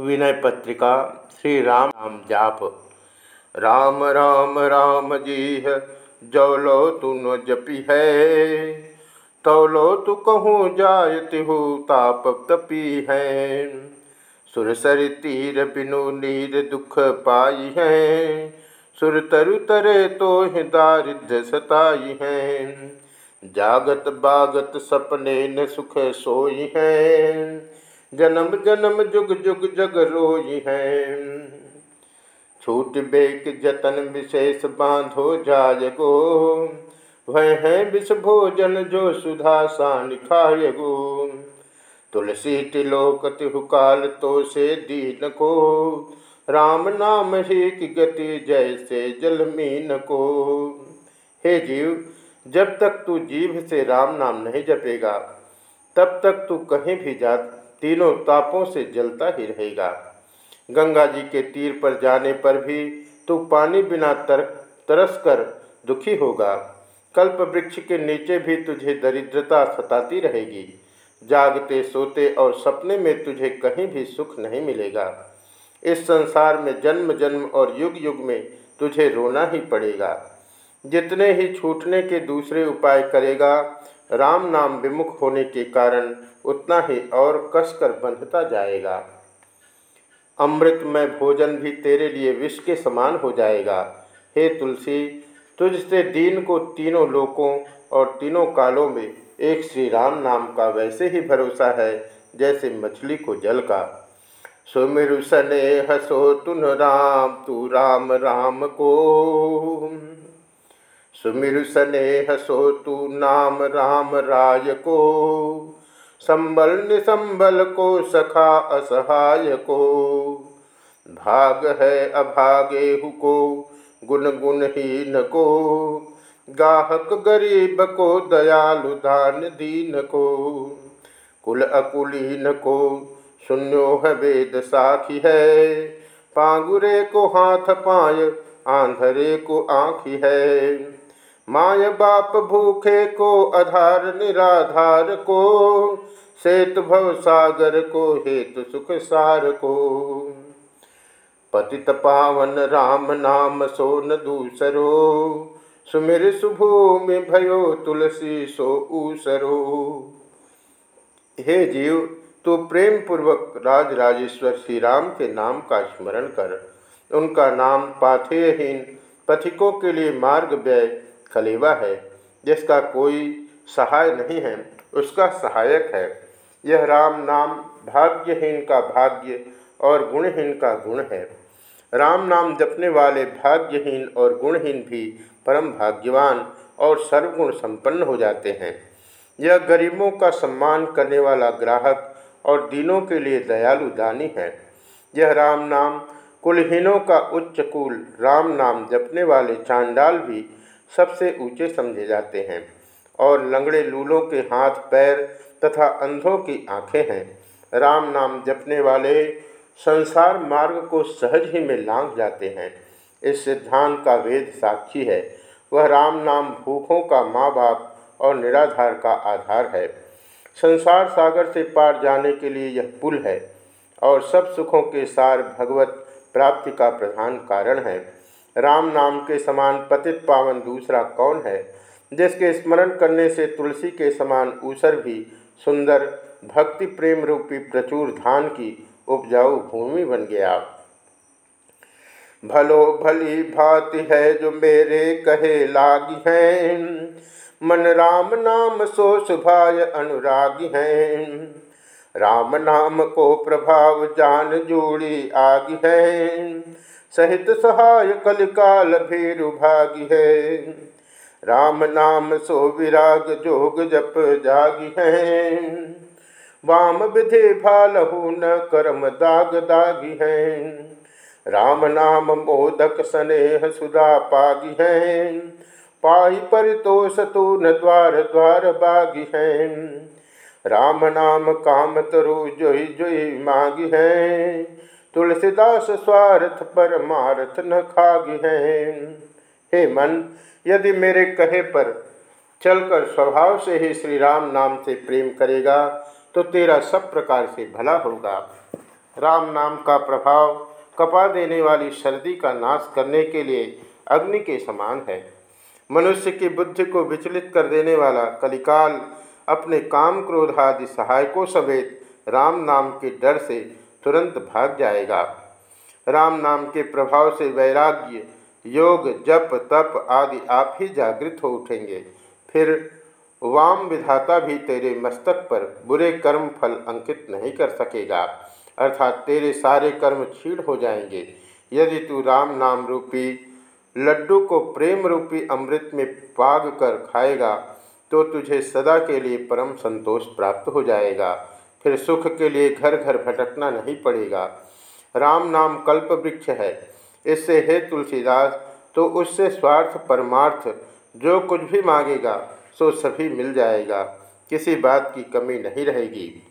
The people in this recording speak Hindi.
विनय पत्रिका, श्री राम राम जाप। राम राम राम जी है जो लो तू न जपी है तो लो तू कहूँ जायति हो ताप तपी है सुरसर तीर बिनु नीर दुख पाई है सुर तरु तरे तो दारिद्र सताई है जागत बागत सपने न सुख सोई है जन्म जन्म जुग जुग जग रोई है। छूट बेक जतन विशेष बांधो जाय गो। वह है विष भोजन जो सुधा सान खाय गो। तुलसी तिलोक तिहुकाल तो से दीन को। राम नाम ही की गति जैसे जल मीन को। हे जीव, जब तक तू जीभ से राम नाम नहीं जपेगा, तब तक तू कहीं भी जा तीनों तापों से जलता ही रहेगा। गंगा जी के तीर पर जाने पर भी तू पानी बिना तर, तरस कर दुखी होगा। कल्प वृक्ष के नीचे भी तुझे दरिद्रता सताती रहेगी। जागते, सोते और सपने में तुझे कहीं भी सुख नहीं मिलेगा। इस संसार में जन्म जन्म और युग युग में तुझे रोना ही पड़ेगा। जितने ही छूटने के दूसरे उपाय करेगा राम नाम विमुख होने के कारण उतना ही और कसकर बंधता जाएगा। अमृत में भोजन भी तेरे लिए विष के समान हो जाएगा। हे तुलसी, तुझसे दीन को तीनों लोकों और तीनों कालों में एक श्री राम नाम का वैसे ही भरोसा है, जैसे मछली को जल का। सुमिरु सने हसो तुन राम, तू राम राम को। सुमिरु सने हसो तू नाम राम राय को। संबल निसंबल को सखा असहाय को। भाग है अभागे को गुण गुणहीन को। गाहक गरीब को, दयालु दान दीन को। कुल अकुलीन को शून्यो है वेद साखी है। पांगुरे को हाथ पाय, आंधरे को आँखी है। माय बाप भूखे को आधार, निराधार को सेत भव सागर को, हेतु सुख सार को। पतित पावन राम नाम सोन दूसरो, सुमिर सुभूमि भयो तुलसी सो ऊसरो। हे जीव, तू प्रेम पूर्वक राज राजेश्वर श्री राम के नाम का स्मरण कर। उनका नाम पाथेयहीन पथिकों के लिए मार्ग व्यय खलेवा है, जिसका कोई सहाय नहीं है, उसका सहायक है। यह राम नाम भाग्यहीन का भाग्य और गुणहीन का गुण है। राम नाम जपने वाले भाग्यहीन और गुणहीन भी परम भाग्यवान और सर्वगुण संपन्न हो जाते हैं। यह गरीबों का सम्मान करने वाला ग्राहक और दीनों के लिए दयालु दानी है। यह राम नाम कुलहीनों का उच्च कुल, राम नाम जपने वाले चांडाल भी सबसे ऊँचे समझे जाते हैं और लंगड़े लूलों के हाथ, पैर तथा अंधों की आँखें हैं। राम नाम जपने वाले संसार मार्ग को सहज ही में लांग जाते हैं। इस सिद्धांत का वेद साक्षी है। वह राम नाम भूखों का माँ बाप और निराधार का आधार है। संसार सागर से पार जाने के लिए यह पुल है और सब सुखों के सार भगवत प्राप्ति का प्रधान कारण है। राम नाम के समान पतित पावन दूसरा कौन है? जिसके स्मरण करने से तुलसी के समान ऊसर भी सुंदर, भक्ति प्रेम रूपी प्रचुर धान की उपजाऊ भूमि बन गया। भलो भली भाति है जो मेरे कहे लागी हैं। मन राम नाम सो सुभाय अनुरागी हैं। राम नाम को प्रभाव जान जोड़ी आग हैं। सहित सहाय कलिकाल भीरु भागी है। राम नाम सो विराग जोग जप जागी है। वाम विधि भालहु न कर्म दाग दागी है। राम नाम मोदक स्नेह सुधा पागी है। पाई परितोष तू न द्वार द्वार बागी है। राम नाम काम तरु जोई जोई मागी है। तुलसीदास स्वार्थ परमार्थ न खागी हैं। हे मन, यदि मेरे कहे पर चलकर स्वभाव से ही श्री राम नाम से प्रेम करेगा तो तेरा सब प्रकार से भला होगा। राम नाम का प्रभाव कपा देने वाली सर्दी का नाश करने के लिए अग्नि के समान है। मनुष्य की बुद्धि को विचलित कर देने वाला कलिकाल अपने काम क्रोध आदि सहायकों समेत राम नाम के डर से तुरंत भाग जाएगा। राम नाम के प्रभाव से वैराग्य, योग, जप, तप आदि आप ही जागृत हो उठेंगे। फिर वाम विधाता भी तेरे मस्तक पर बुरे कर्म फल अंकित नहीं कर सकेगा। अर्थात तेरे सारे कर्म छीड़ हो जाएँगे। यदि तू राम नाम रूपी, लड्डू को प्रेम रूपी अमृत में पाग कर खाएगा तो तुझे सदा के लिए परम संतोष प्राप्त हो जाएगा। फिर सुख के लिए घर घर भटकना नहीं पड़ेगा। राम नाम कल्प वृक्ष है। इससे हे तुलसीदास तो उससे स्वार्थ परमार्थ, जो कुछ भी मांगेगा, सो सभी मिल जाएगा। किसी बात की कमी नहीं रहेगी।